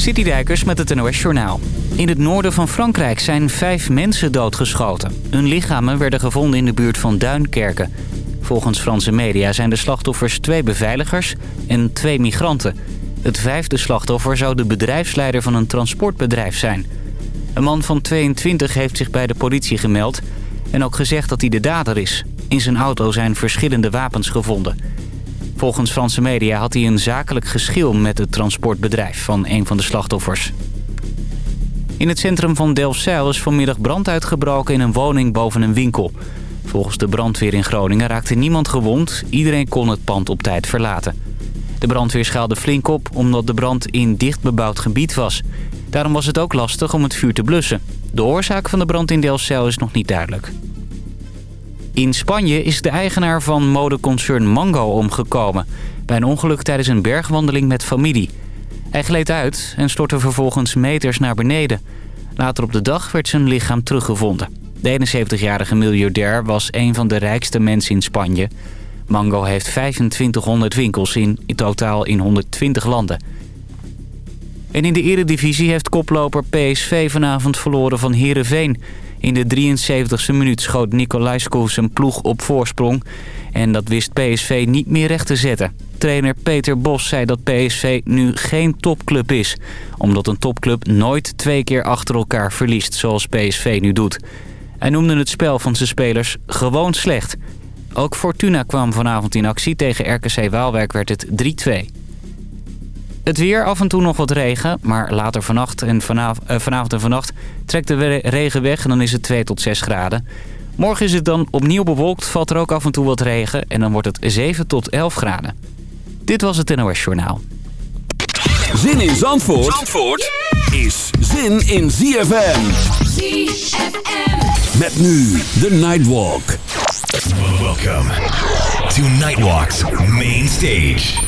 Citydijkers met het NOS Journaal. In het noorden van Frankrijk zijn vijf mensen doodgeschoten. Hun lichamen werden gevonden in de buurt van Duinkerken. Volgens Franse media zijn de slachtoffers twee beveiligers en twee migranten. Het vijfde slachtoffer zou de bedrijfsleider van een transportbedrijf zijn. Een man van 22 heeft zich bij de politie gemeld... en ook gezegd dat hij de dader is. In zijn auto zijn verschillende wapens gevonden... Volgens Franse media had hij een zakelijk geschil met het transportbedrijf van een van de slachtoffers. In het centrum van Delfzijl is vanmiddag brand uitgebroken in een woning boven een winkel. Volgens de brandweer in Groningen raakte niemand gewond. Iedereen kon het pand op tijd verlaten. De brandweer schaalde flink op omdat de brand in dicht bebouwd gebied was. Daarom was het ook lastig om het vuur te blussen. De oorzaak van de brand in Delfzijl is nog niet duidelijk. In Spanje is de eigenaar van modeconcern Mango omgekomen... bij een ongeluk tijdens een bergwandeling met familie. Hij gleed uit en stortte vervolgens meters naar beneden. Later op de dag werd zijn lichaam teruggevonden. De 71-jarige miljardair was een van de rijkste mensen in Spanje. Mango heeft 2500 winkels in, in totaal in 120 landen. En in de eredivisie heeft koploper PSV vanavond verloren van Heerenveen... In de 73e minuut schoot Nicolaescu zijn ploeg op voorsprong. En dat wist PSV niet meer recht te zetten. Trainer Peter Bos zei dat PSV nu geen topclub is. Omdat een topclub nooit twee keer achter elkaar verliest zoals PSV nu doet. Hij noemde het spel van zijn spelers gewoon slecht. Ook Fortuna kwam vanavond in actie. Tegen RKC Waalwijk werd het 3-2. Het weer, af en toe nog wat regen, maar later vannacht en vanavond, uh, vanavond en vannacht trekt de regen weg en dan is het 2 tot 6 graden. Morgen is het dan opnieuw bewolkt, valt er ook af en toe wat regen en dan wordt het 7 tot 11 graden. Dit was het NOS Journaal. Zin in Zandvoort, Zandvoort is zin in ZFM. ZFM. Met nu de Nightwalk. Welcome to Nightwalk's main stage.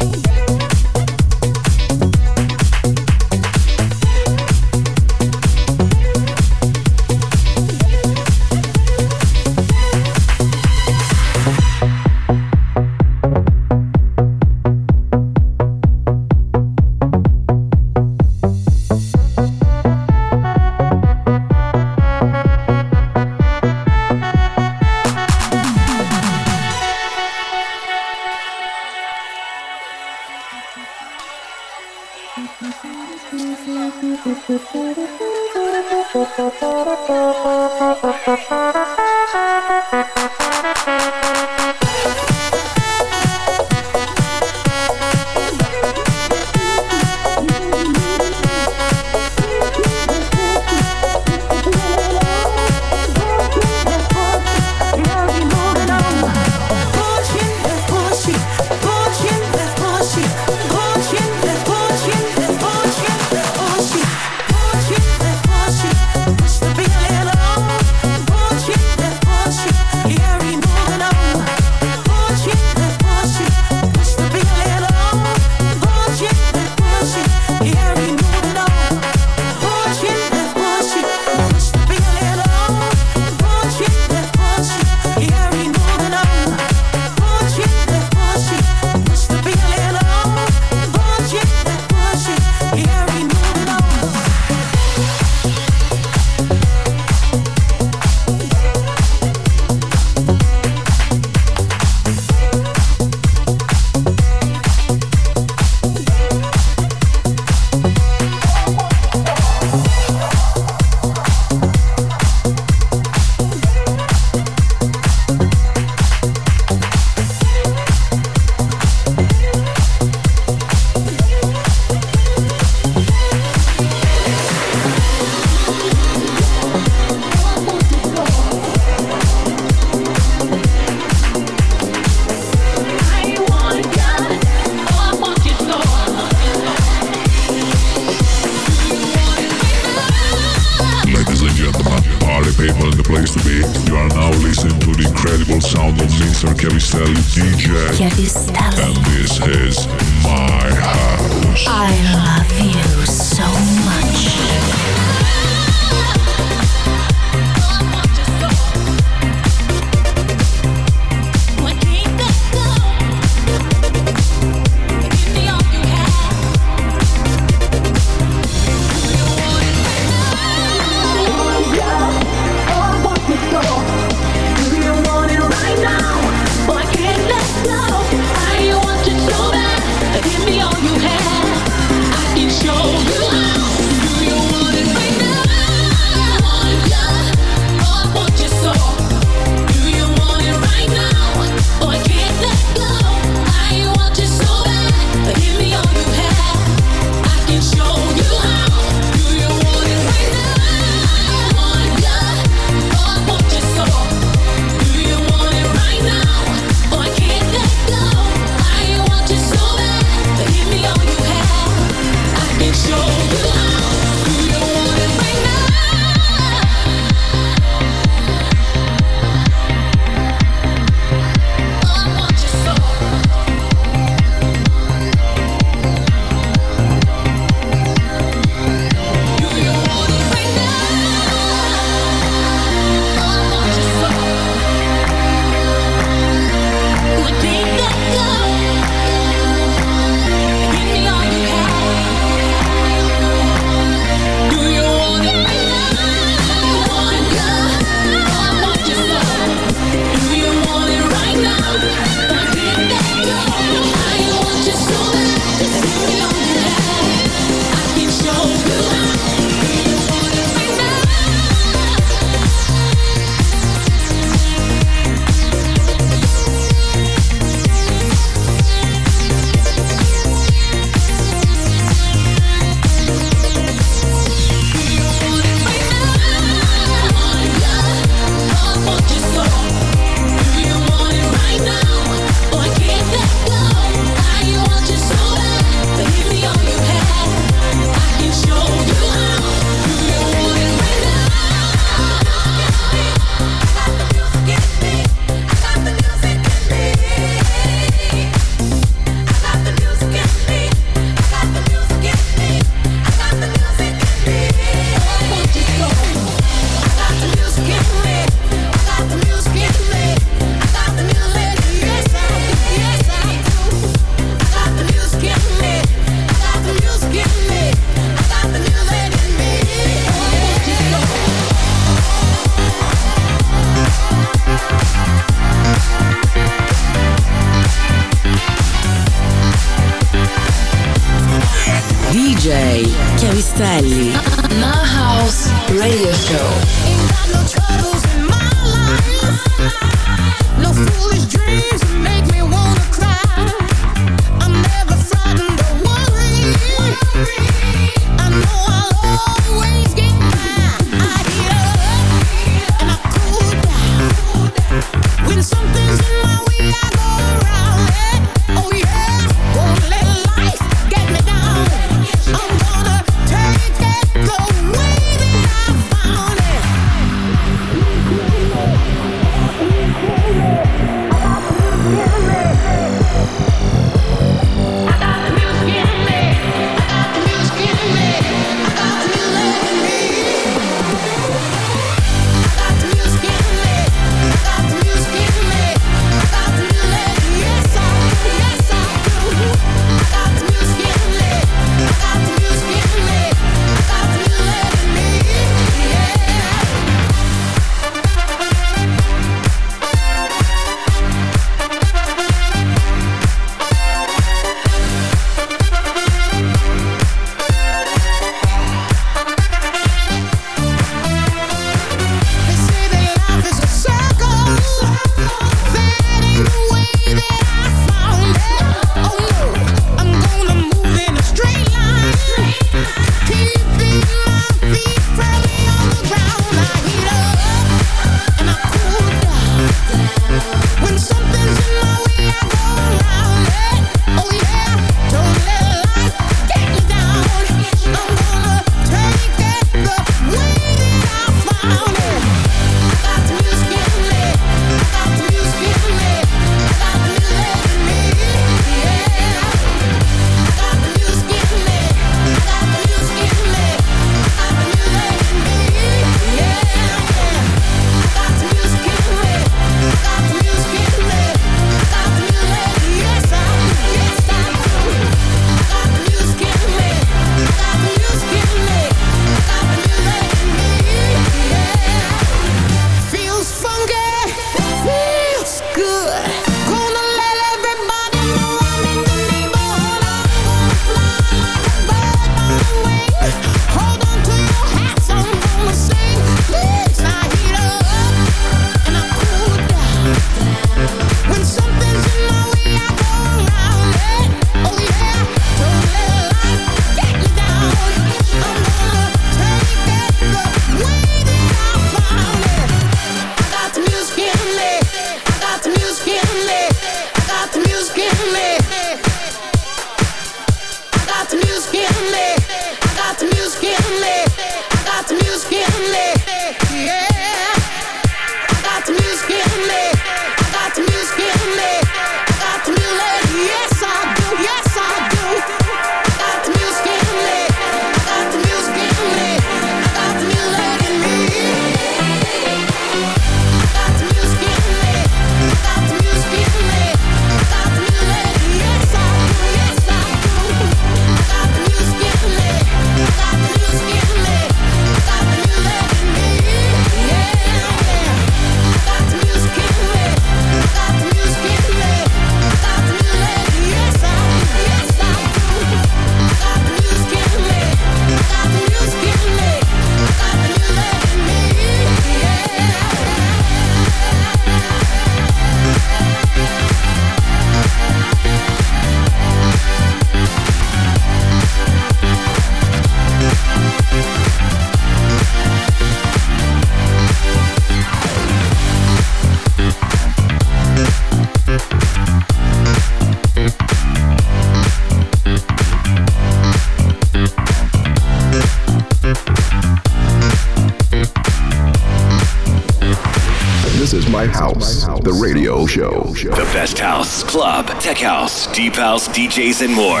deep house, DJs, and more.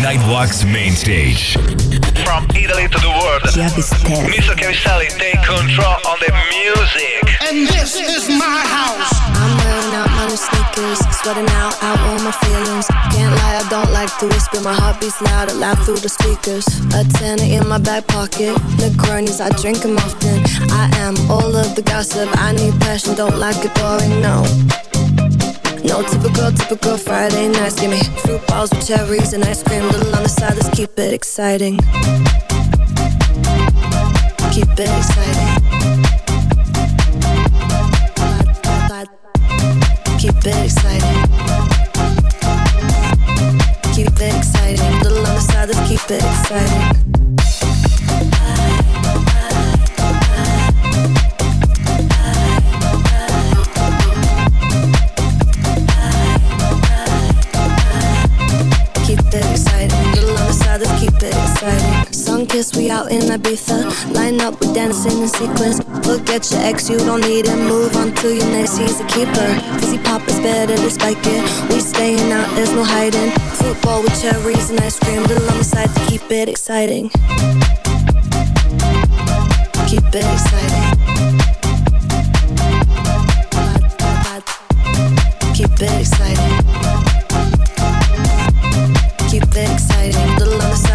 Nightwalk's main stage. From Italy to the world, Mr. Cavicelli, take control on the music. And this is my house. I'm wearing out my sneakers, sweating out, out all my feelings. Can't lie, I don't like to whisper. My heart beats loud, loud through the speakers. A tenner in my back pocket. The cronies, I drink them often. I am all of the gossip. I need passion, don't like it boring, no. No typical, typical Friday nights. Give me fruit balls with cherries and ice cream. Little on the side, let's keep it exciting. Keep it exciting. Keep it exciting. Keep it exciting. Little on the side, let's keep it exciting. Kiss, we out in Ibiza. Line up, we dancing in sequence. At your ex, you don't need him. Move on to your next, he's a keeper. Fizzy pop is better to spike it. We staying out, there's no hiding. Football with cherries and ice cream. Little on the side to keep it exciting. Keep it exciting. Keep it exciting.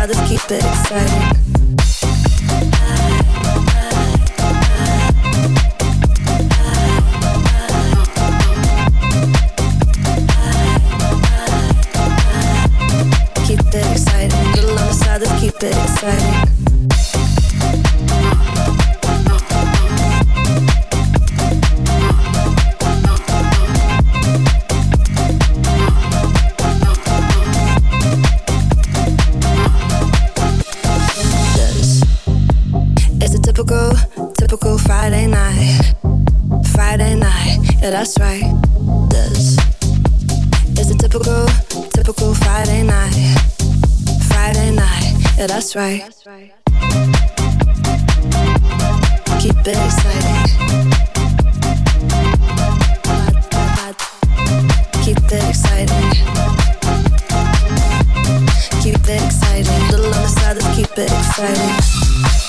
Let's keep it exciting. Keep it exciting. The side, let's keep it exciting. Yeah, that's right. This is a typical, typical Friday night. Friday night, yeah, that's right. Keep it exciting. Keep it exciting. Keep it exciting. Little on the side, let's keep it exciting.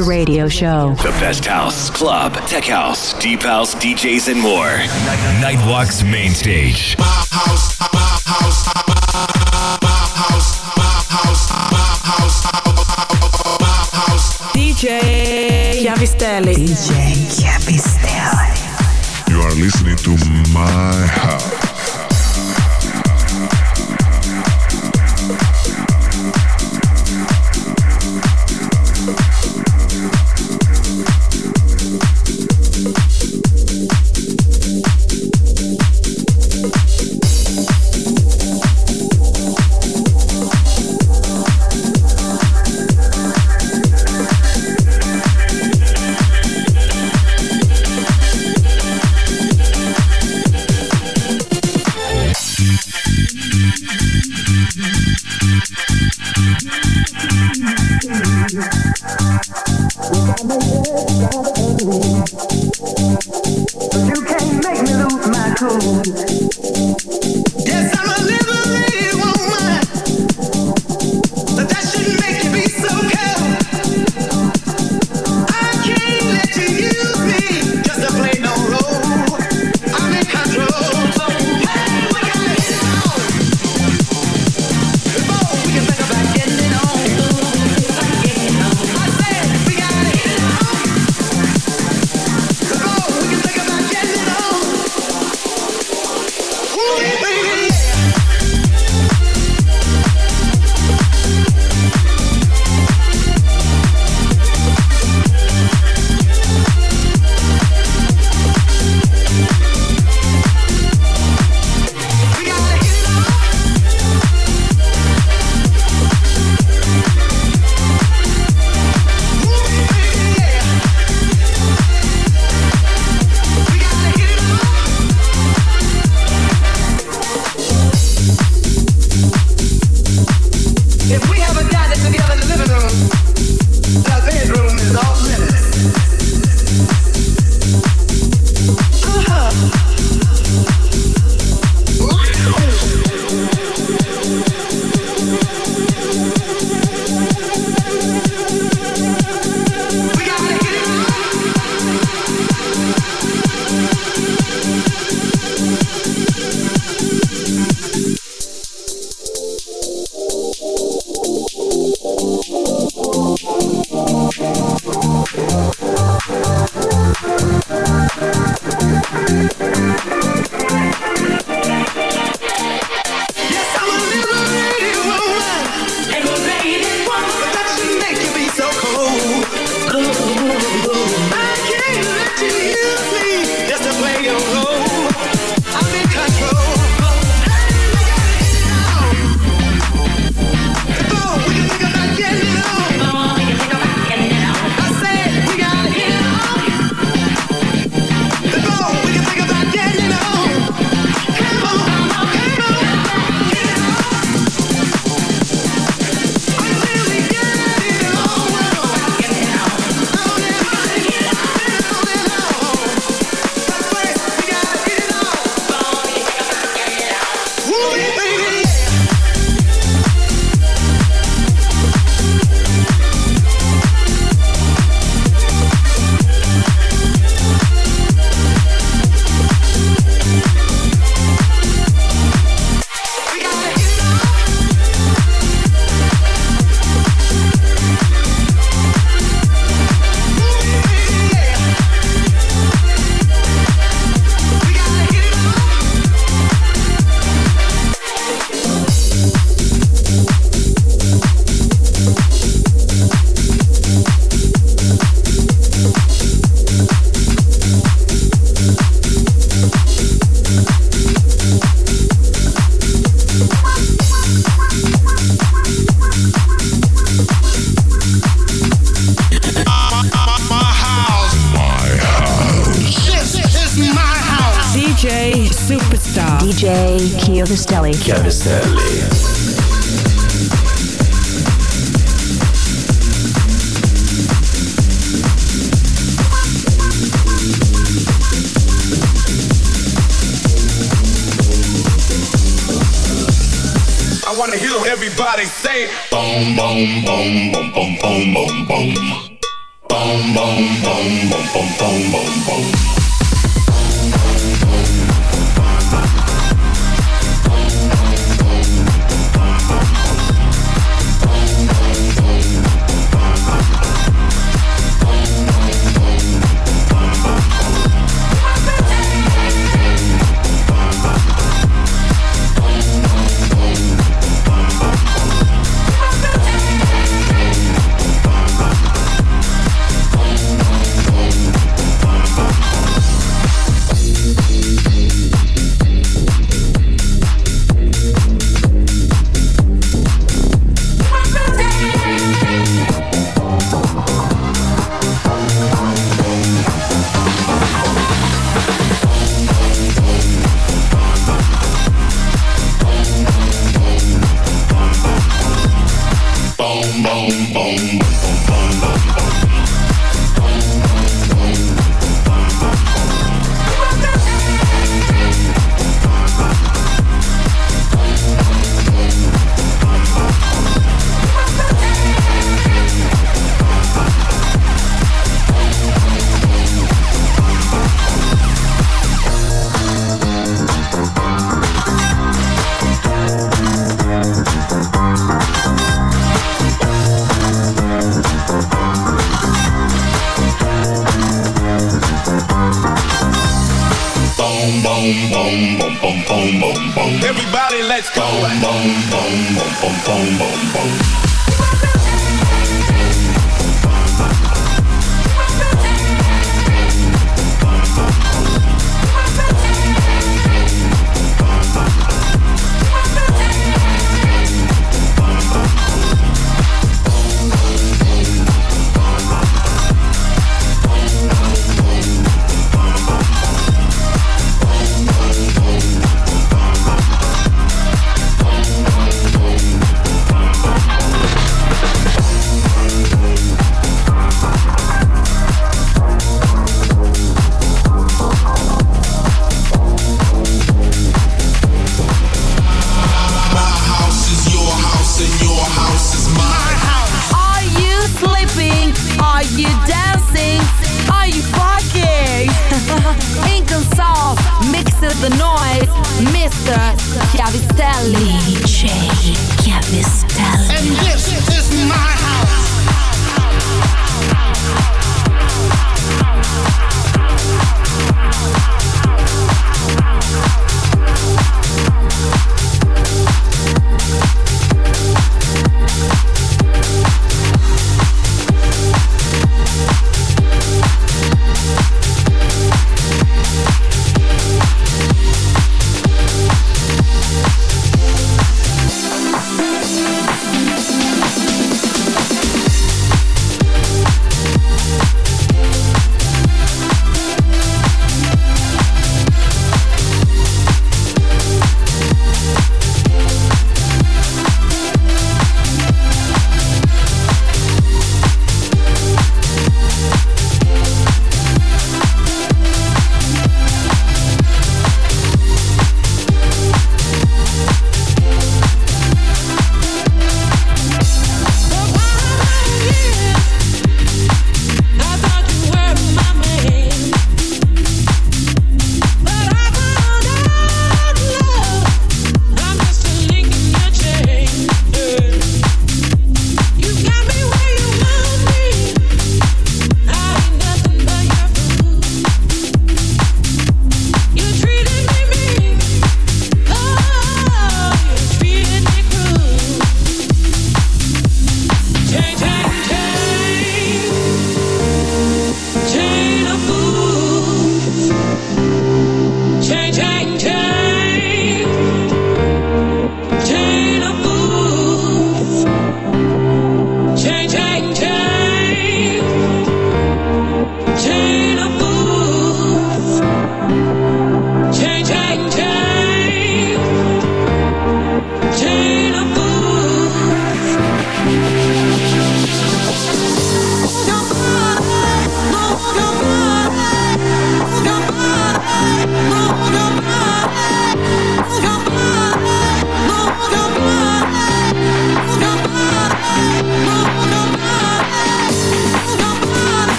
The radio show. The best house, club, tech house, deep house, DJs, and more. Nightwalk's main stage. My house, my house, my house, my house, my house, DJ Chiavistelli. DJ Chiavistelli. You are listening to My House.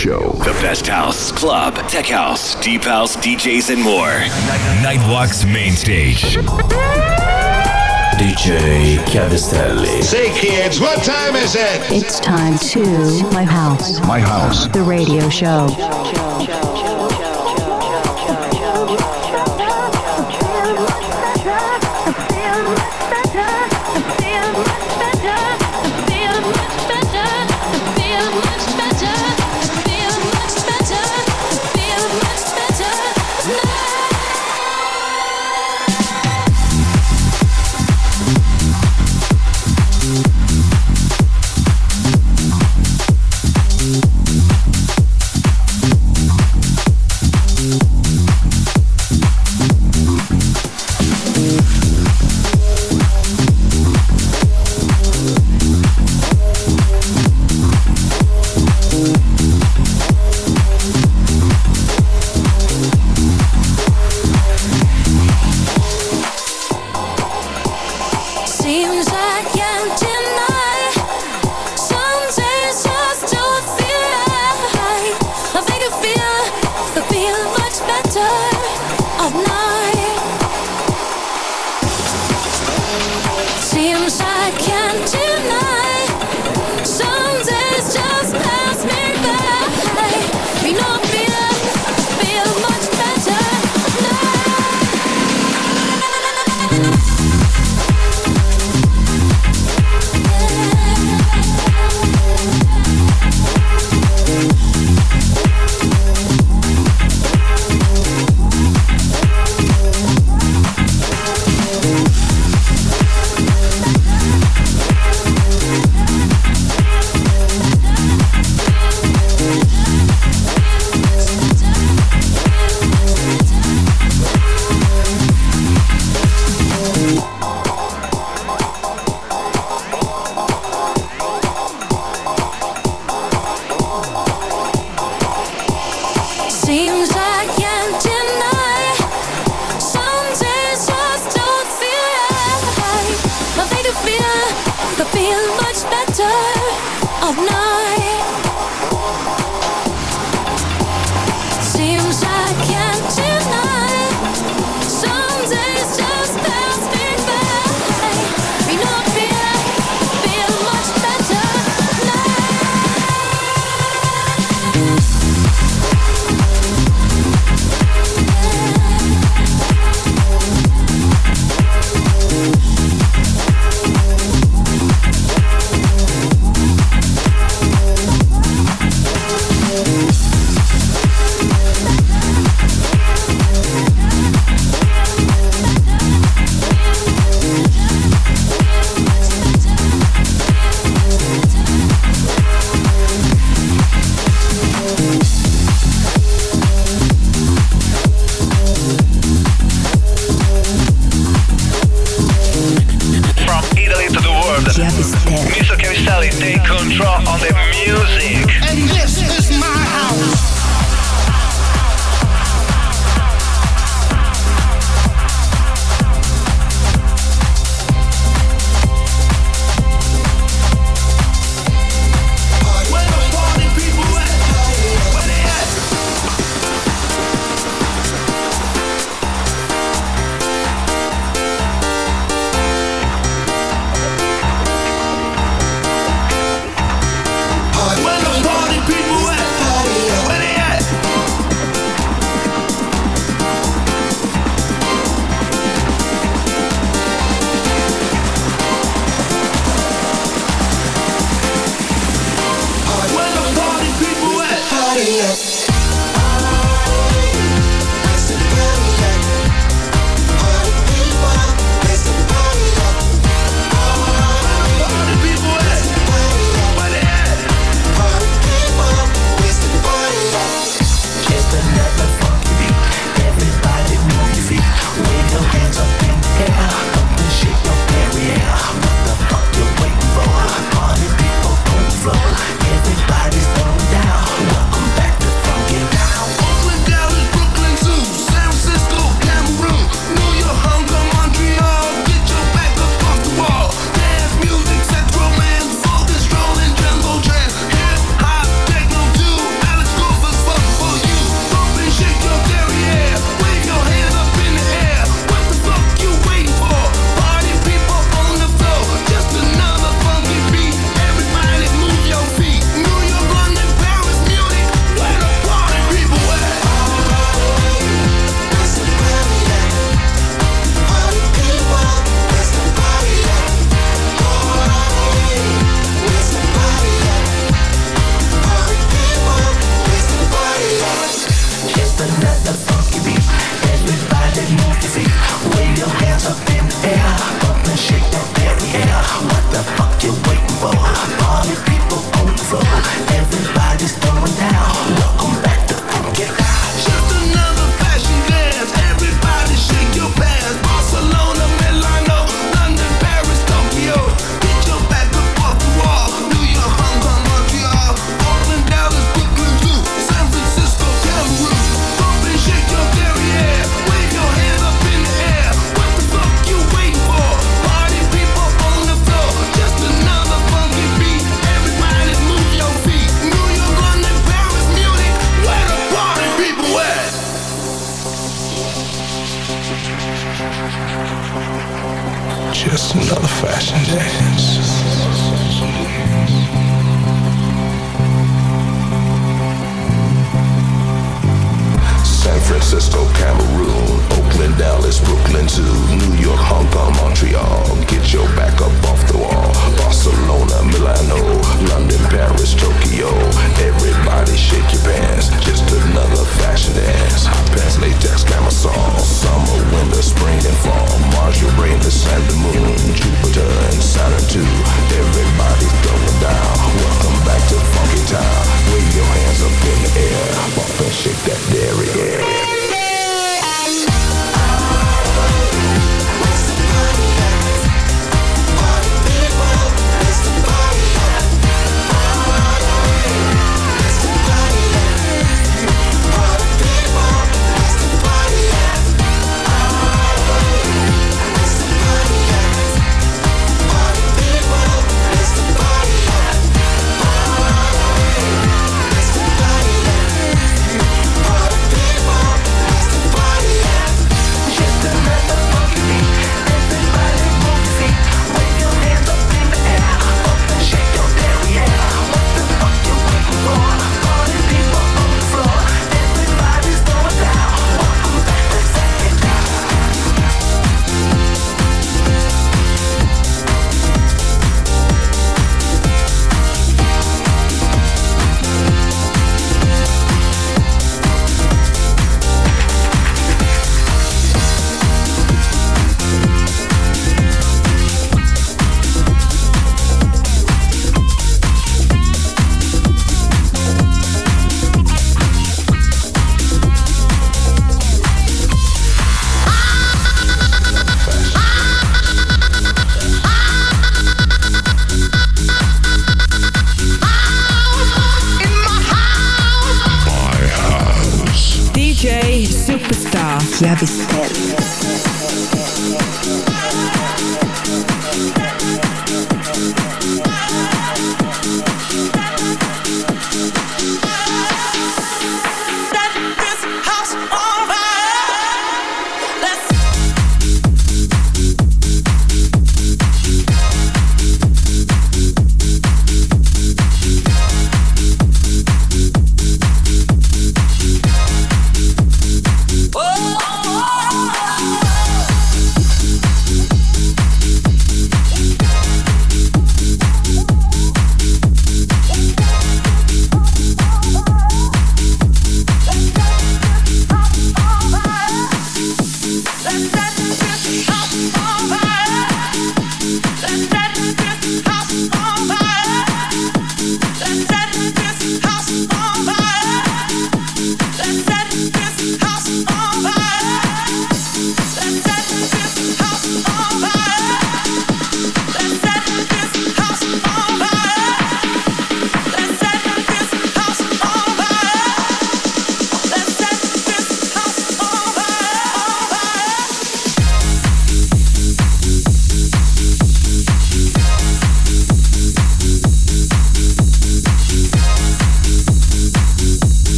Show. The best house, club, tech house, deep house, DJs, and more. Nightwalk's main stage. DJ Chiavistelli. Say, kids, what time is it? It's time to my house. My house. The radio show.